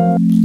you.